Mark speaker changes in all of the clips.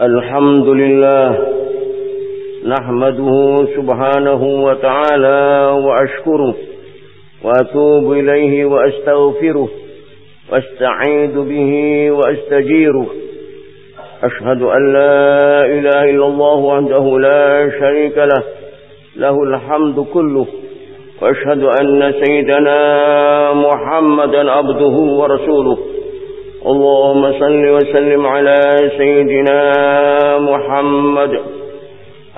Speaker 1: الحمد لله نحمده سبحانه وتعالى وأشكره وأتوب إليه وأستغفره وأستعيد به وأستجيره. أشهد أن لا إله إلا الله وحده لا شريك له له الحمد كله. وأشهد أن سيدنا محمدا عبده ورسوله. اللهم صل وسلم على سيدنا محمد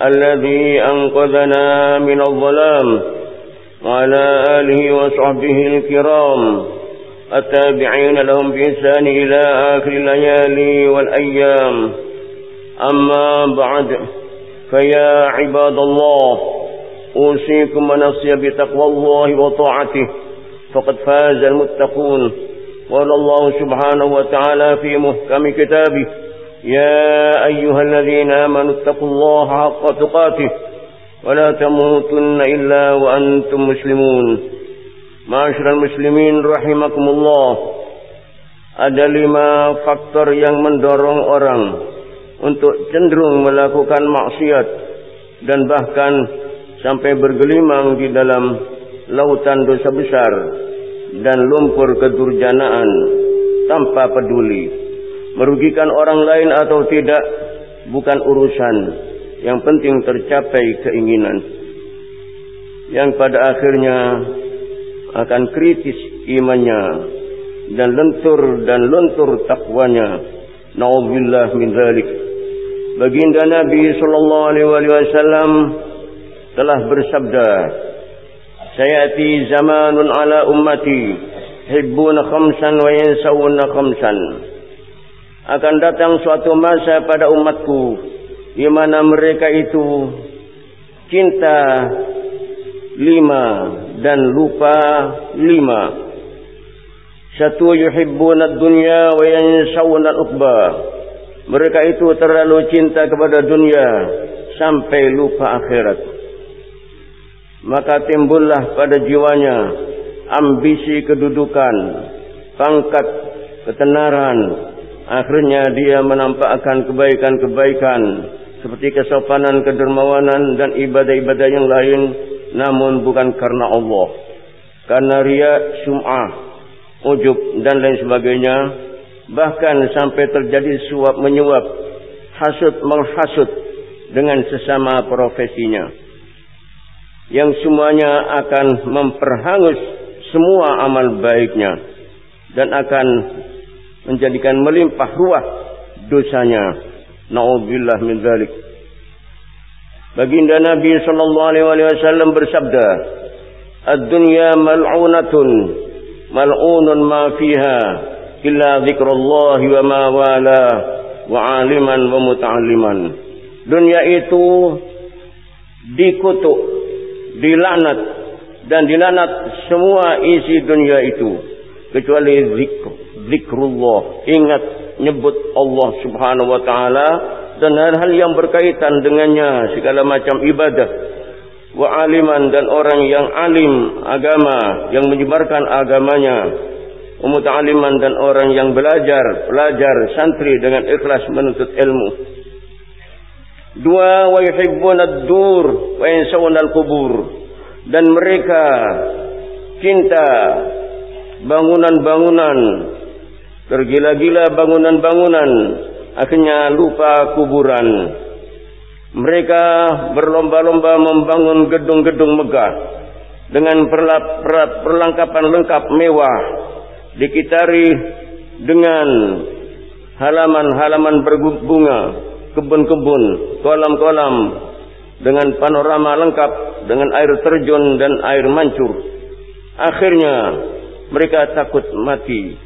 Speaker 1: الذي أنقذنا من الظلام وعلى آله وصحبه الكرام. التابعين لهم بإحسان إلى آخر الليالي والأيام. أما بعد فيا عباد الله أوصيكم ونفسي بتقوى الله وطاعته. فقد فاز المتقون. قال الله سبحانه وتعالى في محكم كتابه يا أيها الذين آمنوا اتقوا الله حق تقاته ولا تموتن إلا وأنتم مسلمون معاشر المسلمين رحمكم الله ada lima faktor yang mendorong orang untuk cenderung melakukan maksiat dan bahkan sampai bergelimang di dalam lautan dosa besar dan lumpur kedurjanaan tanpa peduli. Merugikan orang lain atau tidak bukan urusan. Yang penting tercapai keinginan. Yang pada akhirnya akan kritis imannya dan lentur dan luntur takwanya. Nauzubillah min dzalik. Baginda Nabi sallallahu alaihi wasallam telah bersabda, Sayati zamanun ala ummati hibbuna khamsan wa yansawuna khamsan. Akan datang suatu masa pada umatku di mana mereka itu cinta lima dan lupa lima. Satu yuhibbuna dunya wa yansawuna al-uqba. Mereka itu terlalu cinta kepada dunia sampai lupa akhirat maka timbullah pada jiwanya ambisi kedudukan, pangkat, ketenaran. Akhirnya dia menampakkan kebaikan-kebaikan seperti kesopanan, kedermawanan dan ibadah-ibadah yang lain namun bukan karena Allah. Karena ria, sum'ah, ujub dan lain sebagainya bahkan sampai terjadi suap menyuap, hasut menghasut dengan sesama profesinya yang semuanya akan memperhangus semua amal baiknya dan akan menjadikan melimpah ruah dosanya. Nauzubillah min dzalik. Baginda Nabi sallallahu alaihi wasallam bersabda, "Ad-dunya mal'unatun, mal'unun ma fiha illa dzikrullah wa ma wala wa 'aliman wa muta'alliman." Dunia itu dikutuk dilanat. Dan dilanat semua isi dunia itu. Kecuali zikr. Zikrullah. Ingat nyebut Allah Subhanahu wa taala. Dan hal-hal yang berkaitan dengannya. Segala macam ibadah. Wa aliman dan orang yang alim agama. Yang menyebarkan agamanya. Muta'aliman dan orang yang belajar. Belajar santri dengan ikhlas menuntut ilmu Dua wa yuhibbuna ad-dur wa yansawna al-qubur. Dan mereka cinta bangunan-bangunan tergila-gila bangunan-bangunan akhirnya lupa kuburan. Mereka berlomba-lomba membangun gedung-gedung megah dengan perlengkapan lengkap mewah dikitari dengan halaman-halaman berbunga kebun-kebun, kolam-kolam dengan panorama lengkap dengan air terjun dan air mancur. Akhirnya mereka takut mati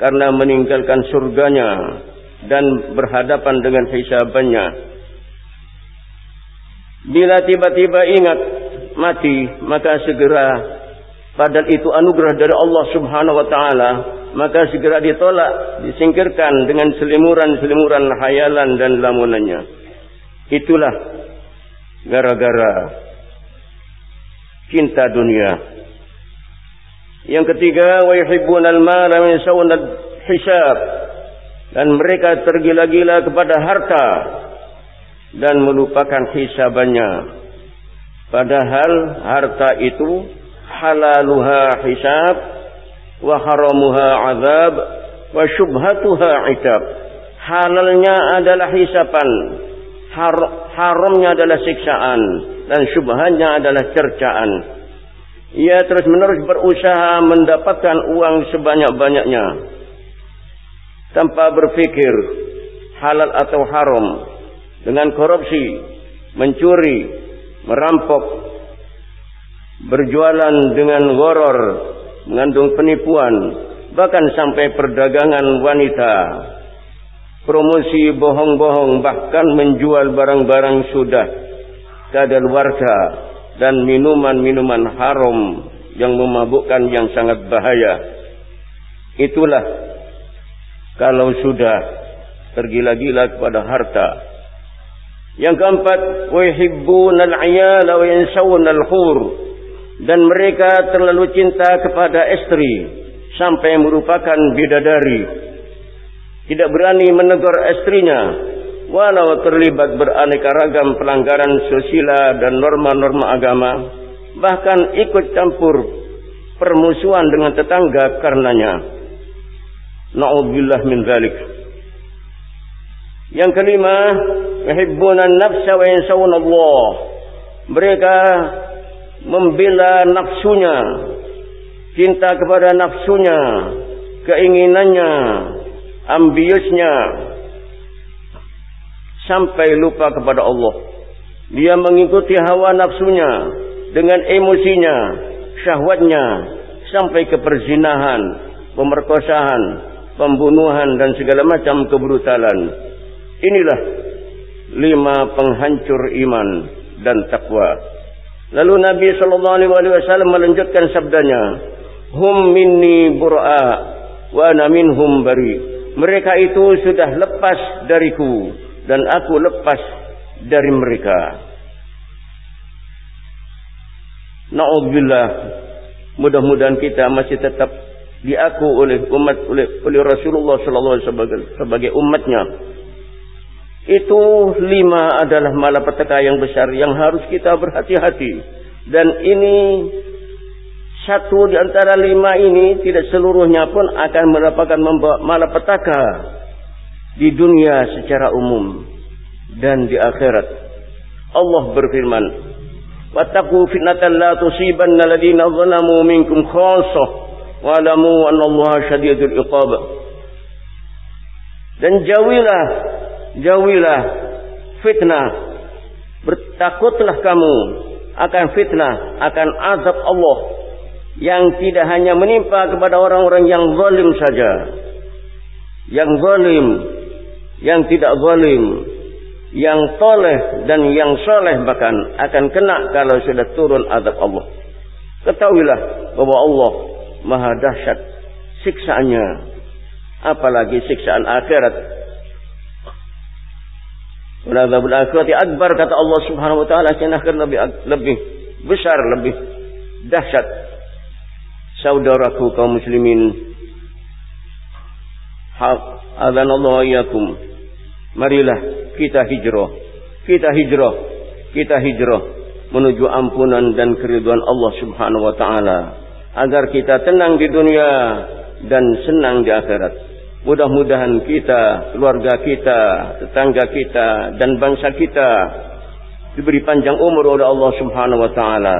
Speaker 1: karena meninggalkan surganya dan berhadapan dengan hisabannya. Bila tiba-tiba ingat mati, maka segera padahal itu anugerah dari Allah Subhanahu wa taala maka segera ditolak, disingkirkan dengan selimuran-selimuran hayalan dan lamunannya. Itulah gara-gara cinta dunia. Yang ketiga, wa yuhibbunal mala min hisab. dan mereka tergila-gila kepada harta dan melupakan hisabannya padahal harta itu halaluha hisab wa haramuha azab wa syubhatuha itab halalnya adalah hisapan har haramnya adalah siksaan dan syubhannya adalah cercaan. Ia terus menerus berusaha mendapatkan uang sebanyak-banyaknya. Tanpa berpikir halal atau haram dengan korupsi mencuri merampok berjualan dengan goror mengandung penipuan bahkan sampai perdagangan wanita. Promosi bohong-bohong bahkan menjual barang-barang sudah kadaluarsa dan minuman-minuman haram yang memabukkan yang sangat bahaya. Itulah kalau sudah tergila-gila kepada harta. Yang keempat wa yansawna al-khur dan mereka terlalu cinta kepada istri sampai merupakan bidadari. Tidak berani menegur istrinya walau terlibat beraneka ragam pelanggaran sosial dan norma-norma agama bahkan ikut campur permusuhan dengan tetangga karenanya. Na'udzubillah min dzalik yang kelima yuhibbuna an-nafsa wa yansawna Allah. Mereka membela nafsunya cinta kepada nafsunya keinginannya ambiusnya sampai lupa kepada Allah. Dia mengikuti hawa nafsunya dengan emosinya, syahwatnya sampai ke perzinahan, pemerkosaan, pembunuhan dan segala macam kebrutalan. Inilah lima penghancur iman dan takwa. Lalu Nabi sallallahu alaihi wasallam melanjutkan sabdanya, "Hum minni bur'a wa ana minhum bari'." mereka itu sudah lepas dariku dan aku lepas dari mereka. Nauzubillah. Mudah-mudahan kita masih tetap diaku oleh umat oleh, oleh Rasulullah sallallahu alaihi wasallam sebagai umatnya. Itu lima adalah malapetaka yang besar yang harus kita berhati-hati. Dan ini satu di antara lima ini tidak seluruhnya pun akan mendapatkan malapetaka di dunia secara umum dan di akhirat. Allah berfirman, "Wattaqu fitnatan la tusibanna alladziina zalamu minkum khassah wa alamu annallaha syadidul iqab." Dan jauhilah, jauhilah fitnah. Bertakutlah kamu akan fitnah, akan azab Allah yang tidak hanya menimpa kepada orang-orang yang zalim saja. Yang zalim, yang tidak zalim, yang toleh dan yang soleh bahkan akan kena kalau sudah turun adab Allah. Ketahuilah bahwa Allah maha dahsyat siksaannya. Apalagi siksaan akhirat. Wadabul akhirati akbar kata Allah subhanahu wa ta'ala. Lebih, lebih besar, lebih dahsyat. Saudaraku kaum muslimin hak adzan Allah iyakum marilah kita hijrah kita hijrah kita hijrah menuju ampunan dan keriduan Allah Subhanahu wa taala. Agar kita tenang di dunia dan senang di akhirat mudah-mudahan kita keluarga kita tetangga kita dan bangsa kita diberi panjang umur oleh Allah Subhanahu wa taala.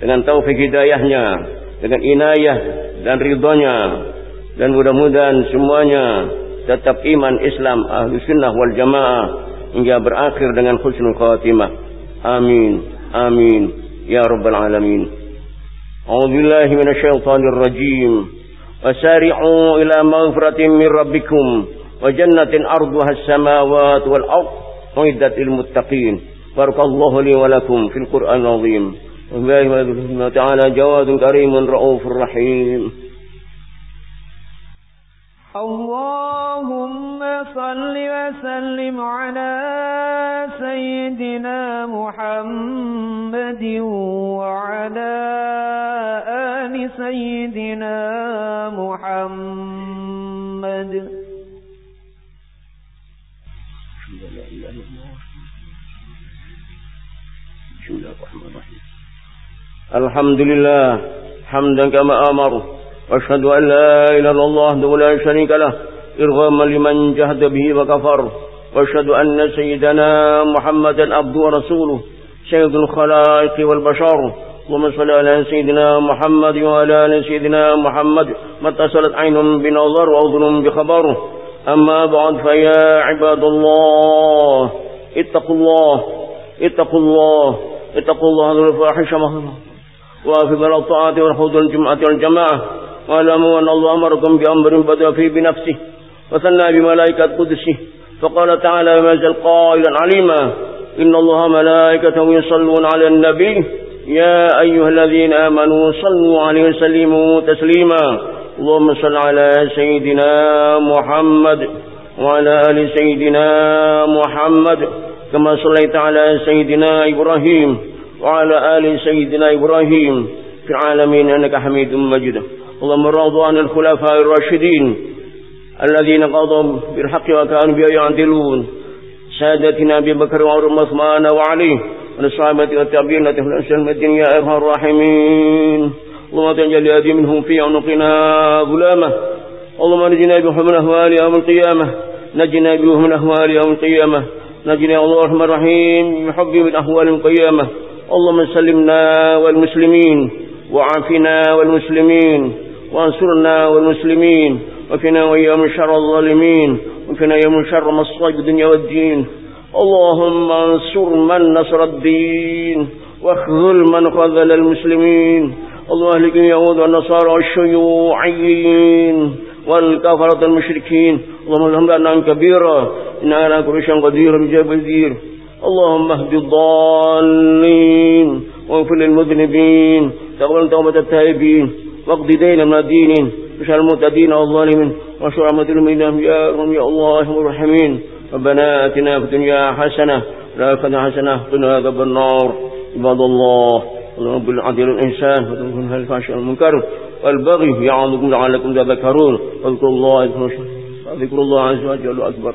Speaker 1: Dengan taufik hidayahnya dengan inayah dan ridhonya dan mudah-mudahan semuanya tetap iman Islam ahlu sunnah wal jamaah hingga berakhir dengan husnul khatimah. Amin amin ya rabbal alamin. A'udzu billahi minasyaitonir rajim وسارعوا إلى مغفرة من ربكم وجنة أرضها السماوات والأرض عدت للمتقين. بارك الله لي ولكم في القرآن العظيم. وبالله آية تعالى جواد كريم رؤوف رحيم.
Speaker 2: اللهم صل وسلم على سيدنا محمد وعلى آل سيدنا
Speaker 1: الحمد لله حمدا كما أمر. وأشهد أن لا إله إلا الله وحده لا شريك له إرغاما لمن جهد به وكفر. وأشهد أن سيدنا محمدا عبده ورسوله سيد الخلائق والبشر. اللهم صل على سيدنا محمد وعلى آل سيدنا محمد ما اتصلت عين بنظر وأذن بخبر. أما بعد فيا عباد الله اتقوا الله اتقوا الله اتقوا الله الفاحشة بلغ الطاعات والحوض الجمعة والجماعة. واعلموا أن الله أمركم بأمر بدأ فيه بنفسه وثنى بملائكة قدسه فقال تعالى ما زال قائلا عليما إن الله ملائكته يصلون على النبي. يا أيها الذين آمنوا صلوا عليه وسلموا تسليما. اللهم صل على سيدنا محمد وعلى آل سيدنا محمد كما صليت على سيدنا إبراهيم. وعلى آل سيدنا إبراهيم في العالمين أنك حميد مجيد. اللهم رضوا عن الخلفاء الراشدين الذين قضوا بالحق وكانوا بها يعدلون. سادتنا أبي بكر وعمر وعثمان وعلي والصحابة والتابعين التي في الدين يا أرحم الراحمين. اللهم تجعل هذه منهم في عنقنا ظلامة اللهم نجنا بهم من أهوال يوم القيامة. نجنا بهم من أهوال يوم القيامة. نجنا الله الرحمن الرحيم بحب من أهوال القيامة. اللهم سلمنا والمسلمين وعافنا والمسلمين وانصرنا والمسلمين وفينا وإيام شر الظالمين وفينا يوم شر مصائب الدنيا والدين. اللهم انصر من نصر الدين واخذل من خذل المسلمين. اللهم أهلك اليهود والنصارى والشيوعيين والكفرة المشركين اللهم الحمد لله كبيرا إنك على كل شيء قدير بجاب الدير اللهم اهد الضالين واغفر للمذنبين تقبل توبة التائبين واقض دين المدينين وشر المعتدين والظالمين وشر المظلومين يا رب يا الله الرحمين ربنا آتنا في الدنيا حسنة لا حسنة قنا عذاب النار. عباد الله رب العدل الإنسان وتنكم الفحش والمنكر والبغي يعظكم لعلكم تذكرون. واذكروا الله ذكر الله عز وجل أكبر.